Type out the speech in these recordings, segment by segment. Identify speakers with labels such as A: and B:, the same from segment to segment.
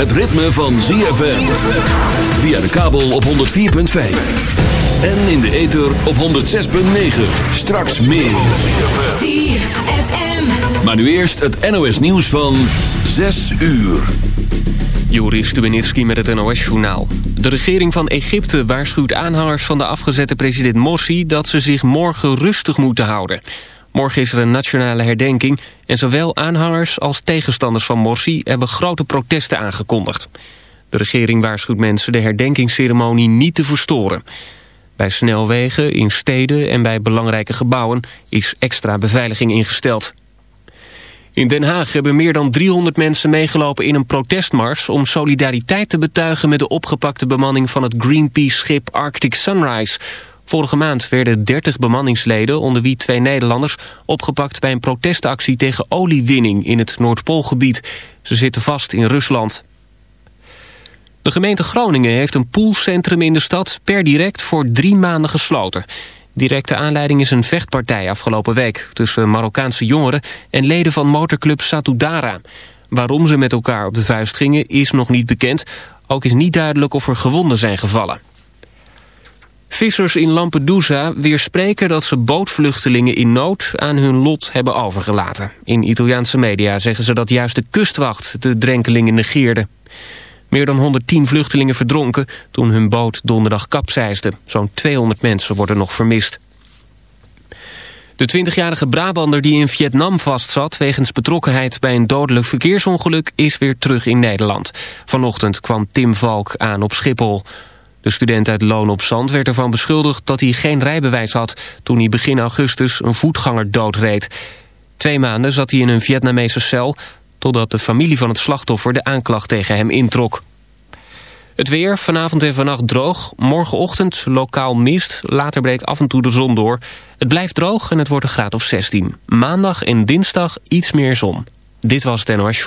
A: Het ritme van ZFM. Via de kabel op 104.5. En in de ether op 106.9. Straks meer.
B: ZFM.
A: Maar nu eerst het NOS nieuws van 6 uur.
C: Joris Stubenitski met het NOS-journaal. De regering van Egypte waarschuwt aanhangers van de afgezette president Morsi... dat ze zich morgen rustig moeten houden. Morgen is er een nationale herdenking... en zowel aanhangers als tegenstanders van Morsi... hebben grote protesten aangekondigd. De regering waarschuwt mensen de herdenkingsceremonie niet te verstoren. Bij snelwegen, in steden en bij belangrijke gebouwen... is extra beveiliging ingesteld. In Den Haag hebben meer dan 300 mensen meegelopen in een protestmars... om solidariteit te betuigen met de opgepakte bemanning van het Greenpeace-schip Arctic Sunrise. Vorige maand werden 30 bemanningsleden, onder wie twee Nederlanders... opgepakt bij een protestactie tegen oliewinning in het Noordpoolgebied. Ze zitten vast in Rusland. De gemeente Groningen heeft een poolcentrum in de stad per direct voor drie maanden gesloten. Directe aanleiding is een vechtpartij afgelopen week... tussen Marokkaanse jongeren en leden van motorclub Satudara. Waarom ze met elkaar op de vuist gingen is nog niet bekend. Ook is niet duidelijk of er gewonden zijn gevallen. Vissers in Lampedusa weerspreken dat ze bootvluchtelingen in nood aan hun lot hebben overgelaten. In Italiaanse media zeggen ze dat juist de kustwacht de drenkelingen negeerde. Meer dan 110 vluchtelingen verdronken toen hun boot donderdag kapseisde. Zo'n 200 mensen worden nog vermist. De 20-jarige Brabander die in Vietnam vastzat... wegens betrokkenheid bij een dodelijk verkeersongeluk... is weer terug in Nederland. Vanochtend kwam Tim Valk aan op Schiphol. De student uit Loon op Zand werd ervan beschuldigd... dat hij geen rijbewijs had... toen hij begin augustus een voetganger doodreed. Twee maanden zat hij in een Vietnamese cel totdat de familie van het slachtoffer de aanklacht tegen hem introk. Het weer, vanavond en vannacht droog. Morgenochtend lokaal mist, later breekt af en toe de zon door. Het blijft droog en het wordt een graad of 16. Maandag en dinsdag iets meer zon. Dit was NOS.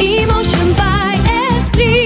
D: Emotion by Esprit.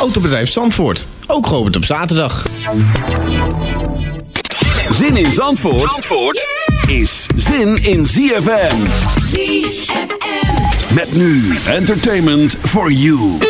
E: Autobedrijf Zandvoort, ook geopend op zaterdag.
A: Zin in Zandvoort, Zandvoort is zin in ZFM.
D: ZFM.
A: Met nu entertainment for you.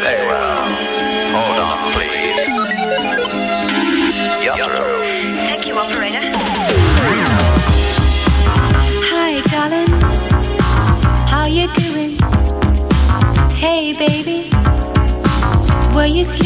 F: Very well. Hold on, please. Yes, sir.
G: Thank you, operator.
H: Hi, darling. How you doing? Hey, baby. Were you sleeping?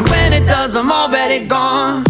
I: And
D: when it does, I'm already gone.